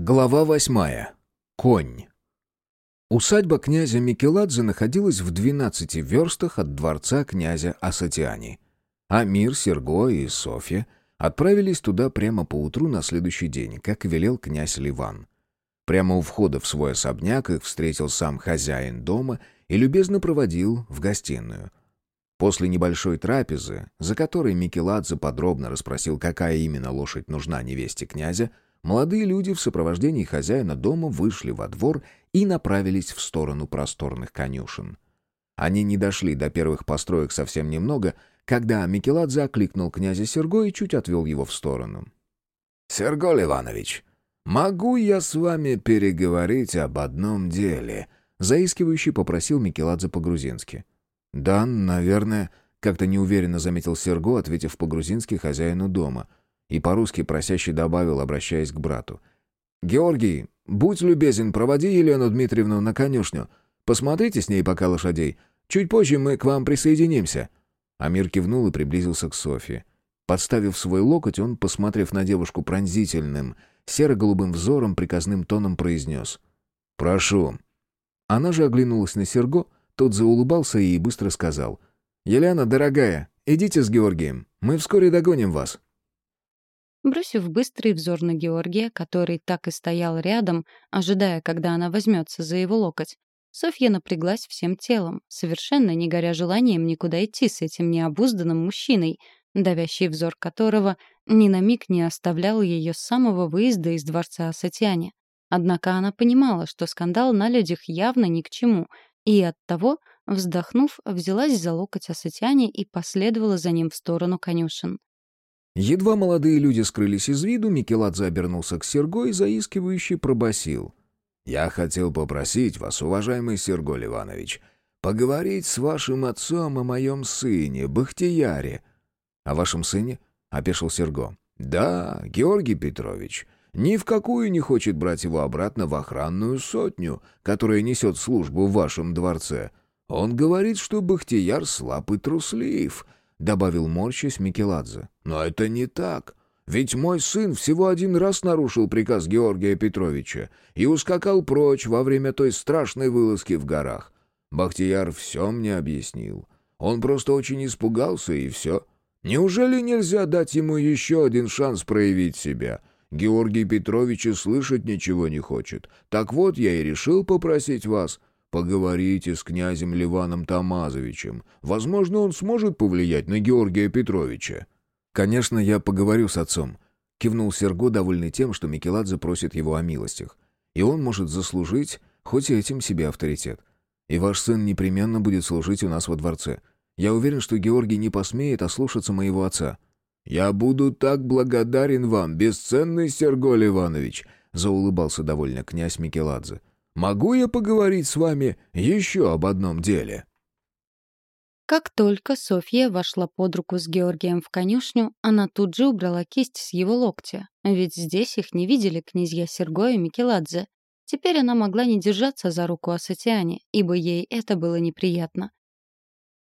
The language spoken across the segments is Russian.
Глава восьмая. Конь. Усадьба князя Микеладзе находилась в двенадцати верстах от дворца князя Асатиани. Амир, Серго и Софья отправились туда прямо поутру на следующий день, как велел князь Ливан. Прямо у входа в свой особняк их встретил сам хозяин дома и любезно проводил в гостиную. После небольшой трапезы, за которой Микеладзе подробно расспросил, какая именно лошадь нужна невесте князя, Молодые люди в сопровождении хозяина дома вышли во двор и направились в сторону просторных конюшен. Они не дошли до первых построек совсем немного, когда Микеладзе окликнул князя Серго и чуть отвел его в сторону. «Серголь Иванович, могу я с вами переговорить об одном деле?» Заискивающий попросил Микеладзе по-грузински. «Да, наверное», — как-то неуверенно заметил Серго, ответив по-грузински хозяину дома — и по-русски просящий добавил, обращаясь к брату. «Георгий, будь любезен, проводи Елену Дмитриевну на конюшню. Посмотрите с ней пока лошадей. Чуть позже мы к вам присоединимся». Амир кивнул и приблизился к Софье. Подставив свой локоть, он, посмотрев на девушку пронзительным, серо-голубым взором, приказным тоном произнес. «Прошу». Она же оглянулась на Серго, тот заулыбался и быстро сказал. «Елена, дорогая, идите с Георгием. Мы вскоре догоним вас». Бросив быстрый взор на Георгия, который так и стоял рядом, ожидая, когда она возьмется за его локоть, Софья напряглась всем телом, совершенно не горя желанием никуда идти с этим необузданным мужчиной, давящий взор которого ни на миг не оставлял ее с самого выезда из дворца Сатьяне. Однако она понимала, что скандал на людях явно ни к чему, и оттого, вздохнув, взялась за локоть Асатьяне и последовала за ним в сторону конюшен. Едва молодые люди скрылись из виду, Микеладзе обернулся к Серго и заискивающе пробасил: «Я хотел попросить вас, уважаемый Серго Иванович, поговорить с вашим отцом о моем сыне, Бахтияре». «О вашем сыне?» — опешил Серго. «Да, Георгий Петрович, ни в какую не хочет брать его обратно в охранную сотню, которая несет службу в вашем дворце. Он говорит, что Бахтияр слаб и труслив» — добавил морщась Микеладзе. «Но это не так. Ведь мой сын всего один раз нарушил приказ Георгия Петровича и ускакал прочь во время той страшной вылазки в горах. Бахтияр все мне объяснил. Он просто очень испугался, и все. Неужели нельзя дать ему еще один шанс проявить себя?» Георгий Петрович и слышать ничего не хочет. Так вот, я и решил попросить вас Поговорите с князем Ливаном Тамазовичем. Возможно, он сможет повлиять на Георгия Петровича». «Конечно, я поговорю с отцом», — кивнул Серго, довольный тем, что Микеладзе просит его о милостях. «И он может заслужить хоть этим себе авторитет. И ваш сын непременно будет служить у нас во дворце. Я уверен, что Георгий не посмеет ослушаться моего отца». «Я буду так благодарен вам, бесценный Серголь Иванович», — заулыбался довольно князь Микеладзе. Могу я поговорить с вами еще об одном деле?» Как только Софья вошла под руку с Георгием в конюшню, она тут же убрала кисть с его локтя, ведь здесь их не видели князья Серго и Микеладзе. Теперь она могла не держаться за руку Асатиане, ибо ей это было неприятно.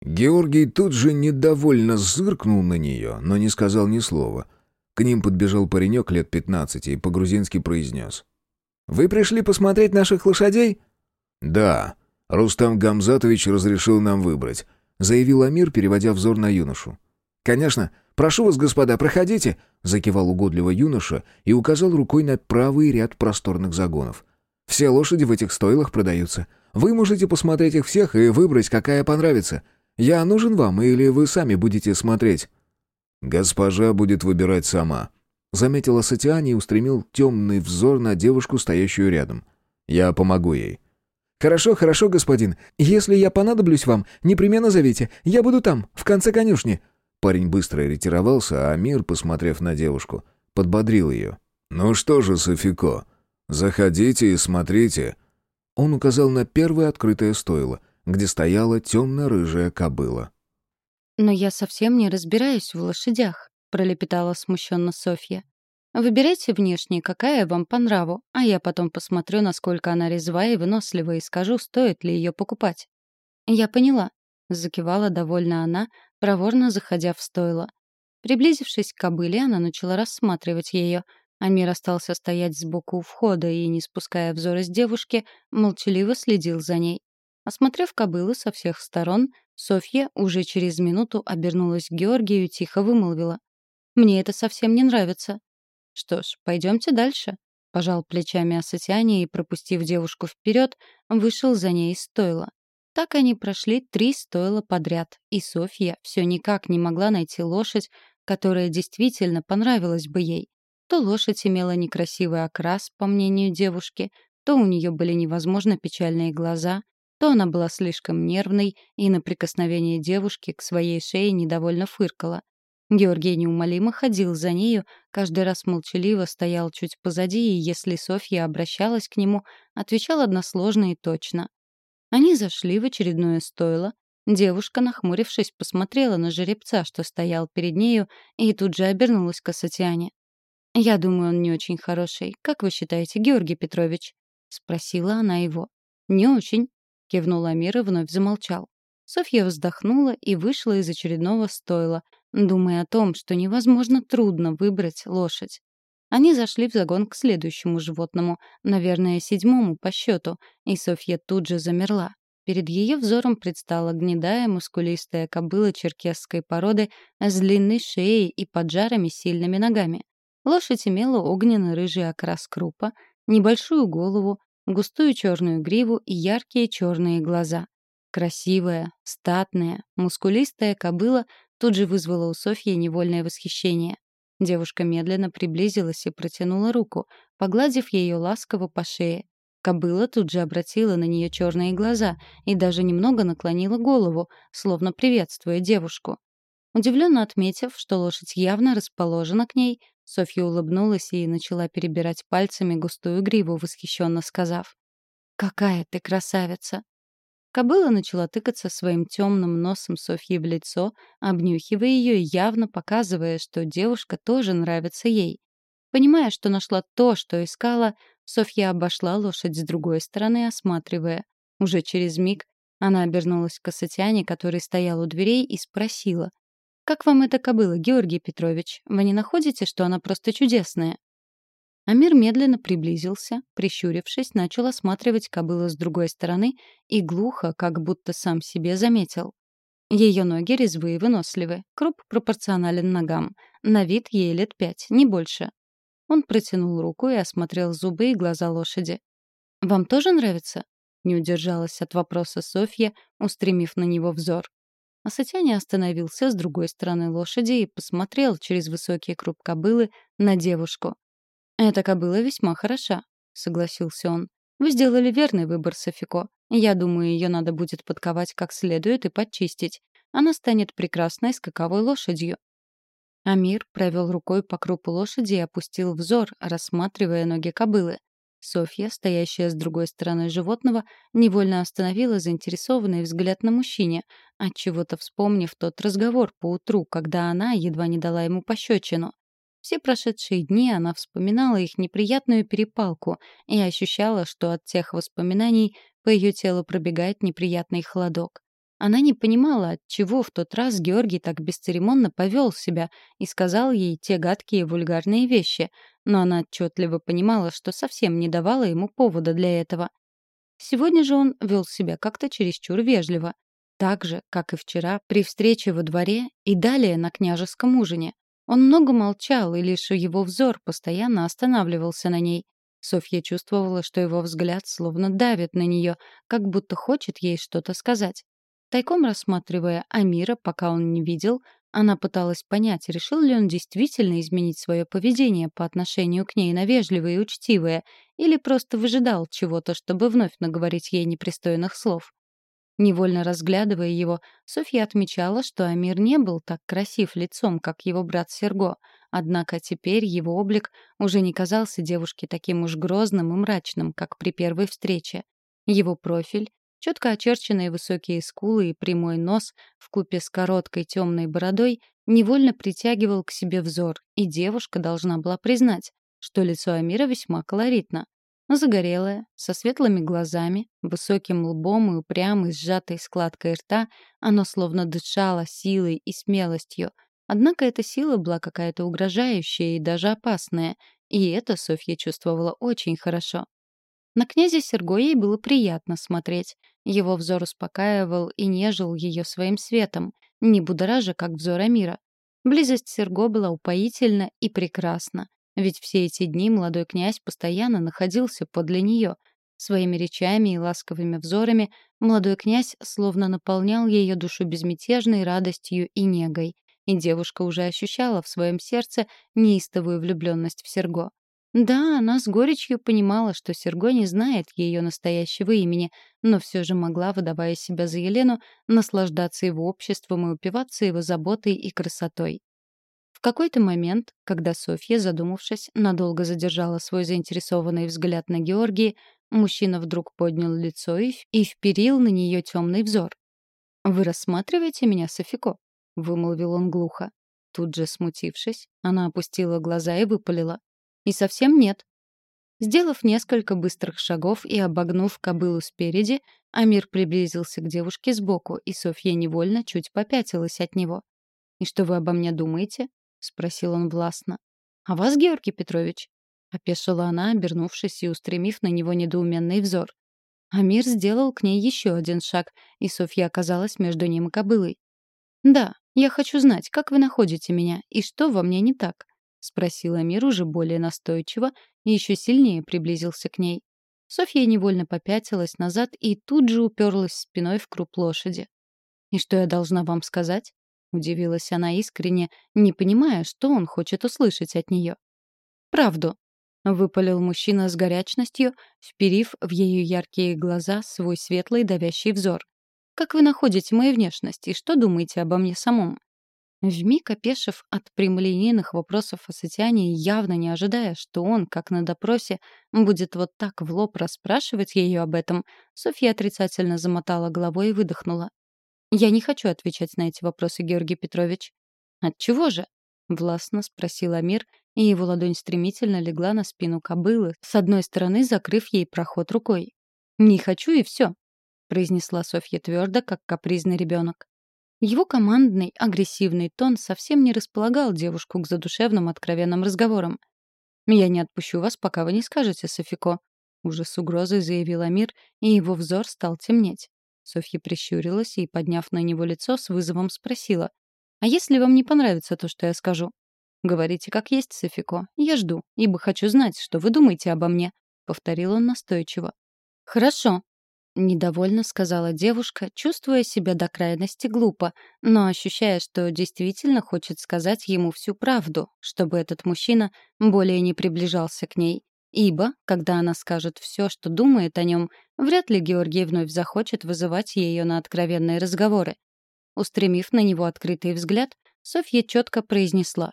Георгий тут же недовольно зыркнул на нее, но не сказал ни слова. К ним подбежал паренек лет пятнадцати и по-грузински произнес. Вы пришли посмотреть наших лошадей?» «Да. Рустам Гамзатович разрешил нам выбрать», — заявил Амир, переводя взор на юношу. «Конечно. Прошу вас, господа, проходите», — закивал угодливо юноша и указал рукой на правый ряд просторных загонов. «Все лошади в этих стойлах продаются. Вы можете посмотреть их всех и выбрать, какая понравится. Я нужен вам, или вы сами будете смотреть?» «Госпожа будет выбирать сама», Заметила Сатиани и устремил темный взор на девушку, стоящую рядом. «Я помогу ей». «Хорошо, хорошо, господин. Если я понадоблюсь вам, непременно зовите. Я буду там, в конце конюшни». Парень быстро ретировался, а Мир, посмотрев на девушку, подбодрил ее. «Ну что же, Софико, заходите и смотрите». Он указал на первое открытое стойло, где стояла темно-рыжая кобыла. «Но я совсем не разбираюсь в лошадях», — пролепетала смущенно Софья. «Выбирайте внешне, какая вам по нраву, а я потом посмотрю, насколько она резвая и вынослива, и скажу, стоит ли ее покупать». «Я поняла», — закивала довольно она, проворно заходя в стойло. Приблизившись к кобыле, она начала рассматривать ее. Амир остался стоять сбоку у входа и, не спуская взора с девушки, молчаливо следил за ней. Осмотрев кобылу со всех сторон, Софья уже через минуту обернулась к Георгию и тихо вымолвила. «Мне это совсем не нравится». «Что ж, пойдемте дальше», — пожал плечами Асатиане и, пропустив девушку вперед, вышел за ней из стойла. Так они прошли три стойла подряд, и Софья все никак не могла найти лошадь, которая действительно понравилась бы ей. То лошадь имела некрасивый окрас, по мнению девушки, то у нее были невозможно печальные глаза, то она была слишком нервной и на прикосновение девушки к своей шее недовольно фыркала. Георгий неумолимо ходил за нею, каждый раз молчаливо стоял чуть позади, и если Софья обращалась к нему, отвечал односложно и точно. Они зашли в очередное стойло. Девушка, нахмурившись, посмотрела на жеребца, что стоял перед нею, и тут же обернулась к Асатиане. «Я думаю, он не очень хороший. Как вы считаете, Георгий Петрович?» — спросила она его. «Не очень», — кивнул Амир и вновь замолчал. Софья вздохнула и вышла из очередного стойла, думая о том, что невозможно трудно выбрать лошадь. Они зашли в загон к следующему животному, наверное, седьмому по счету, и Софья тут же замерла. Перед ее взором предстала гнедая, мускулистая кобыла черкесской породы с длинной шеей и поджарами сильными ногами. Лошадь имела огненно-рыжий окрас крупа, небольшую голову, густую черную гриву и яркие черные глаза. Красивая, статная, мускулистая кобыла тут же вызвала у Софьи невольное восхищение. Девушка медленно приблизилась и протянула руку, погладив ее ласково по шее. Кобыла тут же обратила на нее черные глаза и даже немного наклонила голову, словно приветствуя девушку. Удивленно отметив, что лошадь явно расположена к ней, Софья улыбнулась и начала перебирать пальцами густую гриву, восхищенно сказав. «Какая ты красавица!» Кобыла начала тыкаться своим темным носом Софьи в лицо, обнюхивая ее и явно показывая, что девушка тоже нравится ей. Понимая, что нашла то, что искала, Софья обошла лошадь с другой стороны, осматривая. Уже через миг она обернулась к Асатяне, который стоял у дверей, и спросила. «Как вам эта кобыла, Георгий Петрович? Вы не находите, что она просто чудесная?» Амир медленно приблизился, прищурившись, начал осматривать кобылу с другой стороны и глухо, как будто сам себе заметил. Ее ноги резвы и выносливы, круп пропорционален ногам. На вид ей лет пять, не больше. Он протянул руку и осмотрел зубы и глаза лошади. «Вам тоже нравится?» — не удержалась от вопроса Софья, устремив на него взор. Асатяне остановился с другой стороны лошади и посмотрел через высокий круп кобылы на девушку. «Эта кобыла весьма хороша», — согласился он. «Вы сделали верный выбор, Софико. Я думаю, ее надо будет подковать как следует и подчистить. Она станет прекрасной скаковой лошадью». Амир провел рукой по крупу лошади и опустил взор, рассматривая ноги кобылы. Софья, стоящая с другой стороны животного, невольно остановила заинтересованный взгляд на мужчине, отчего-то вспомнив тот разговор по утру, когда она едва не дала ему пощечину. Все прошедшие дни она вспоминала их неприятную перепалку и ощущала, что от тех воспоминаний по ее телу пробегает неприятный холодок. Она не понимала, от чего в тот раз Георгий так бесцеремонно повел себя и сказал ей те гадкие вульгарные вещи, но она отчетливо понимала, что совсем не давала ему повода для этого. Сегодня же он вел себя как-то чересчур вежливо. Так же, как и вчера, при встрече во дворе и далее на княжеском ужине. Он много молчал, и лишь его взор постоянно останавливался на ней. Софья чувствовала, что его взгляд словно давит на нее, как будто хочет ей что-то сказать. Тайком рассматривая Амира, пока он не видел, она пыталась понять, решил ли он действительно изменить свое поведение по отношению к ней на вежливое и учтивое, или просто выжидал чего-то, чтобы вновь наговорить ей непристойных слов. Невольно разглядывая его, Софья отмечала, что Амир не был так красив лицом, как его брат Серго, однако теперь его облик уже не казался девушке таким уж грозным и мрачным, как при первой встрече. Его профиль, четко очерченные высокие скулы и прямой нос в купе с короткой темной бородой невольно притягивал к себе взор, и девушка должна была признать, что лицо Амира весьма колоритно. Загорелая, со светлыми глазами, высоким лбом и упрямой сжатой складкой рта, оно словно дышало силой и смелостью. Однако эта сила была какая-то угрожающая и даже опасная, И это Софья чувствовала очень хорошо. На князя Серго ей было приятно смотреть. Его взор успокаивал и нежил ее своим светом, не будоража, как взор Амира. Близость Серго была упоительна и прекрасна, ведь все эти дни молодой князь постоянно находился подле нее. Своими речами и ласковыми взорами молодой князь словно наполнял ее душу безмятежной радостью и негой, и девушка уже ощущала в своем сердце неистовую влюбленность в Серго. Да, она с горечью понимала, что Серго не знает ее настоящего имени, но все же могла, выдавая себя за Елену, наслаждаться его обществом и упиваться его заботой и красотой. В какой-то момент, когда Софья, задумавшись, надолго задержала свой заинтересованный взгляд на Георгии, мужчина вдруг поднял лицо и, и вперил на нее темный взор. «Вы рассматриваете меня, Софико?» — вымолвил он глухо. Тут же смутившись, она опустила глаза и выпалила. И совсем нет. Сделав несколько быстрых шагов и обогнув кобылу спереди, Амир приблизился к девушке сбоку, и Софья невольно чуть попятилась от него. «И что вы обо мне думаете?» — спросил он властно. «А вас, Георгий Петрович?» — опешила она, обернувшись и устремив на него недоуменный взор. Амир сделал к ней еще один шаг, и Софья оказалась между ним и кобылой. «Да, я хочу знать, как вы находите меня, и что во мне не так?» — спросил Амир уже более настойчиво и еще сильнее приблизился к ней. Софья невольно попятилась назад и тут же уперлась спиной в круп лошади. «И что я должна вам сказать?» — удивилась она искренне, не понимая, что он хочет услышать от нее. «Правду», — выпалил мужчина с горячностью, вперив в ее яркие глаза свой светлый давящий взор. «Как вы находите мою внешность и что думаете обо мне самом?» Вмиг опешив от прямолинейных вопросов о Сатиане, явно не ожидая, что он, как на допросе, будет вот так в лоб расспрашивать ее об этом, Софья отрицательно замотала головой и выдохнула. «Я не хочу отвечать на эти вопросы, Георгий Петрович». «Отчего же?» — властно спросил Амир, и его ладонь стремительно легла на спину кобылы, с одной стороны закрыв ей проход рукой. «Не хочу и все», — произнесла Софья твердо, как капризный ребенок. Его командный, агрессивный тон совсем не располагал девушку к задушевным, откровенным разговорам. «Я не отпущу вас, пока вы не скажете, Софико», — уже с угрозой заявил Амир, и его взор стал темнеть. Софья прищурилась и, подняв на него лицо, с вызовом спросила. «А если вам не понравится то, что я скажу?» «Говорите, как есть, Софико. Я жду, ибо хочу знать, что вы думаете обо мне», — повторил он настойчиво. «Хорошо», Недовольно сказала девушка, чувствуя себя до крайности глупо, но ощущая, что действительно хочет сказать ему всю правду, чтобы этот мужчина более не приближался к ней. Ибо, когда она скажет все, что думает о нем, вряд ли Георгий вновь захочет вызывать ее на откровенные разговоры. Устремив на него открытый взгляд, Софья четко произнесла.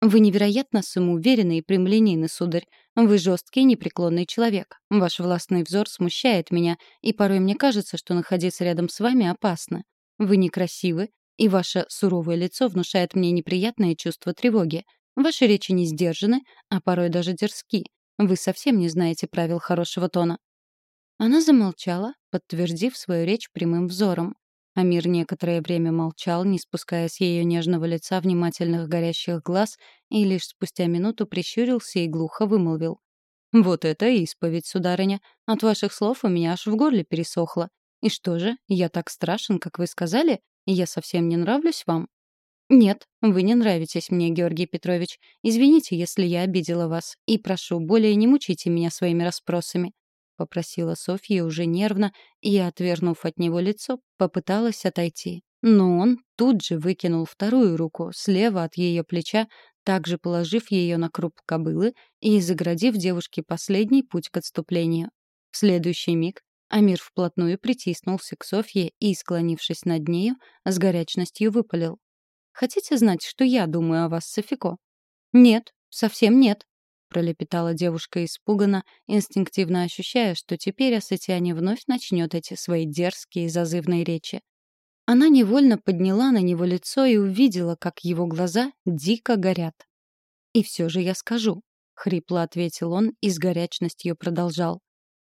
«Вы невероятно самоуверенный и прямолинейный, сударь. Вы жесткий, непреклонный человек. Ваш властный взор смущает меня, и порой мне кажется, что находиться рядом с вами опасно. Вы некрасивы, и ваше суровое лицо внушает мне неприятное чувство тревоги. Ваши речи не сдержаны, а порой даже дерзки. Вы совсем не знаете правил хорошего тона». Она замолчала, подтвердив свою речь прямым взором. Амир некоторое время молчал, не спуская с ее нежного лица внимательных горящих глаз, и лишь спустя минуту прищурился и глухо вымолвил. «Вот это исповедь, сударыня. От ваших слов у меня аж в горле пересохло. И что же, я так страшен, как вы сказали? Я совсем не нравлюсь вам?» «Нет, вы не нравитесь мне, Георгий Петрович. Извините, если я обидела вас. И прошу, более не мучите меня своими расспросами. — попросила Софья уже нервно и, отвернув от него лицо, попыталась отойти. Но он тут же выкинул вторую руку слева от ее плеча, также положив ее на круп кобылы и заградив девушке последний путь к отступлению. В следующий миг Амир вплотную притиснулся к Софье и, склонившись над нею, с горячностью выпалил. «Хотите знать, что я думаю о вас, Софико?» «Нет, совсем нет», пролепетала девушка испуганно, инстинктивно ощущая, что теперь Асатиане вновь начнет эти свои дерзкие и зазывные речи. Она невольно подняла на него лицо и увидела, как его глаза дико горят. «И все же я скажу», — хрипло ответил он и с горячностью продолжал.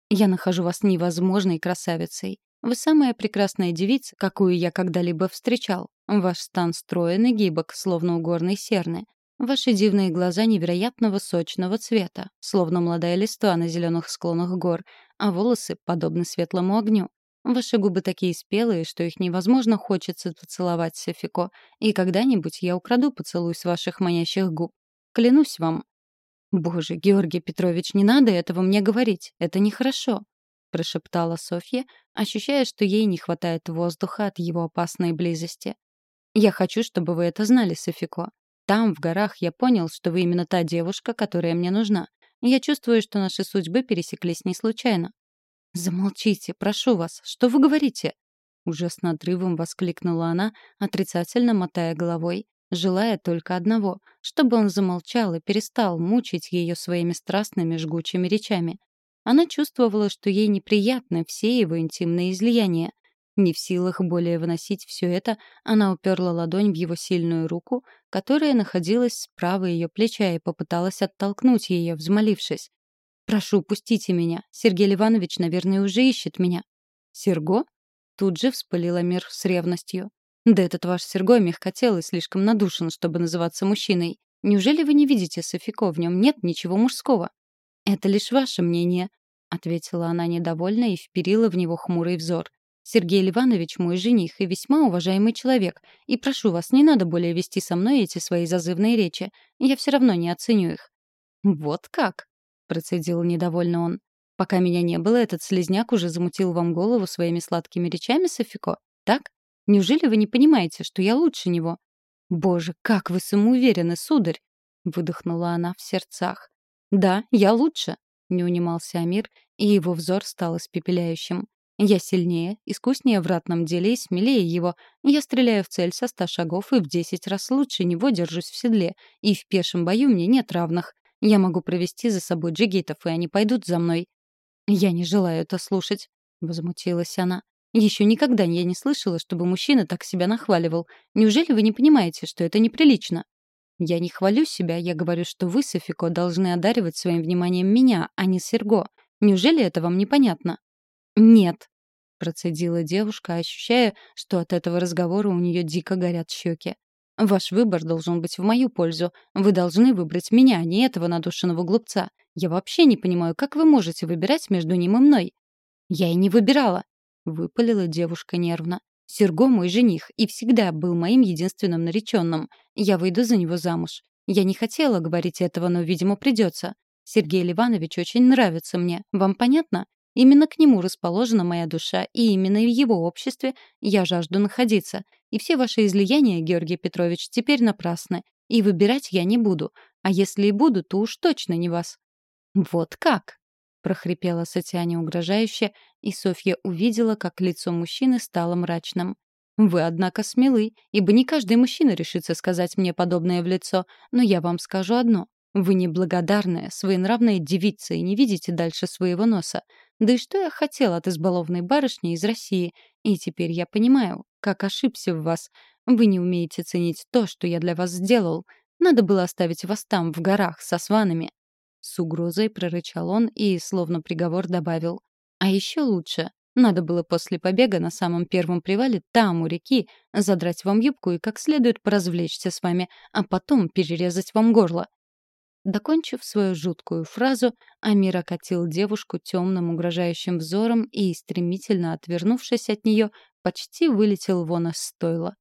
«Я нахожу вас невозможной красавицей. Вы самая прекрасная девица, какую я когда-либо встречал. Ваш стан строен и гибок, словно у горной серны. Ваши дивные глаза невероятного сочного цвета, словно молодая листва на зеленых склонах гор, а волосы подобны светлому огню. Ваши губы такие спелые, что их невозможно хочется поцеловать, Софико, и когда-нибудь я украду поцелуй с ваших манящих губ. Клянусь вам. Боже, Георгий Петрович, не надо этого мне говорить. Это нехорошо, прошептала Софья, ощущая, что ей не хватает воздуха от его опасной близости. Я хочу, чтобы вы это знали, Софико. Там, в горах, я понял, что вы именно та девушка, которая мне нужна. Я чувствую, что наши судьбы пересеклись не случайно. «Замолчите, прошу вас, что вы говорите?» Уже с надрывом воскликнула она, отрицательно мотая головой, желая только одного, чтобы он замолчал и перестал мучить ее своими страстными жгучими речами. Она чувствовала, что ей неприятны все его интимные излияния. Не в силах более выносить все это, она уперла ладонь в его сильную руку, которая находилась справа ее плеча и попыталась оттолкнуть ее, взмолившись. «Прошу, пустите меня. Сергей Иванович, наверное, уже ищет меня». «Серго?» Тут же вспылила мир с ревностью. «Да этот ваш Серго мягкотелый слишком надушен, чтобы называться мужчиной. Неужели вы не видите, Софико, в нем нет ничего мужского?» «Это лишь ваше мнение», — ответила она недовольно и вперила в него хмурый взор. «Сергей Иванович мой жених и весьма уважаемый человек, и прошу вас, не надо более вести со мной эти свои зазывные речи. Я все равно не оценю их». «Вот как?» процедил недовольно он. «Пока меня не было, этот слезняк уже замутил вам голову своими сладкими речами, Софико? Так? Неужели вы не понимаете, что я лучше него?» «Боже, как вы самоуверены, сударь!» — выдохнула она в сердцах. «Да, я лучше», — не унимался Амир, и его взор стал испепеляющим. «Я сильнее, искуснее в ратном деле и смелее его. Я стреляю в цель со ста шагов и в десять раз лучше него держусь в седле, и в пешем бою мне нет равных. Я могу провести за собой джигитов, и они пойдут за мной». «Я не желаю это слушать», — возмутилась она. «Еще никогда я не слышала, чтобы мужчина так себя нахваливал. Неужели вы не понимаете, что это неприлично?» «Я не хвалю себя, я говорю, что вы, Софико, должны одаривать своим вниманием меня, а не Серго. Неужели это вам непонятно?» «Нет», — процедила девушка, ощущая, что от этого разговора у нее дико горят щеки. Ваш выбор должен быть в мою пользу. Вы должны выбрать меня, а не этого надушенного глупца. Я вообще не понимаю, как вы можете выбирать между ним и мной. Я и не выбирала, выпалила девушка нервно. Серго мой жених и всегда был моим единственным нареченным. Я выйду за него замуж. Я не хотела говорить этого, но, видимо, придется. Сергей Ливанович очень нравится мне. Вам понятно? Именно к нему расположена моя душа, и именно в его обществе я жажду находиться. И все ваши излияния, Георгий Петрович, теперь напрасны. И выбирать я не буду. А если и буду, то уж точно не вас». «Вот как?» — прохрипела Сатяне угрожающе, и Софья увидела, как лицо мужчины стало мрачным. «Вы, однако, смелы, ибо не каждый мужчина решится сказать мне подобное в лицо, но я вам скажу одно. Вы неблагодарная, своенравная девица и не видите дальше своего носа. Да и что я хотела от избалованной барышни из России? И теперь я понимаю, как ошибся в вас. Вы не умеете ценить то, что я для вас сделал. Надо было оставить вас там, в горах, со сванами». С угрозой прорычал он и, словно приговор, добавил. «А еще лучше. Надо было после побега на самом первом привале там, у реки, задрать вам юбку и как следует поразвлечься с вами, а потом перерезать вам горло. Докончив свою жуткую фразу, Амир окатил девушку темным угрожающим взором и, стремительно отвернувшись от нее, почти вылетел вон из стойла.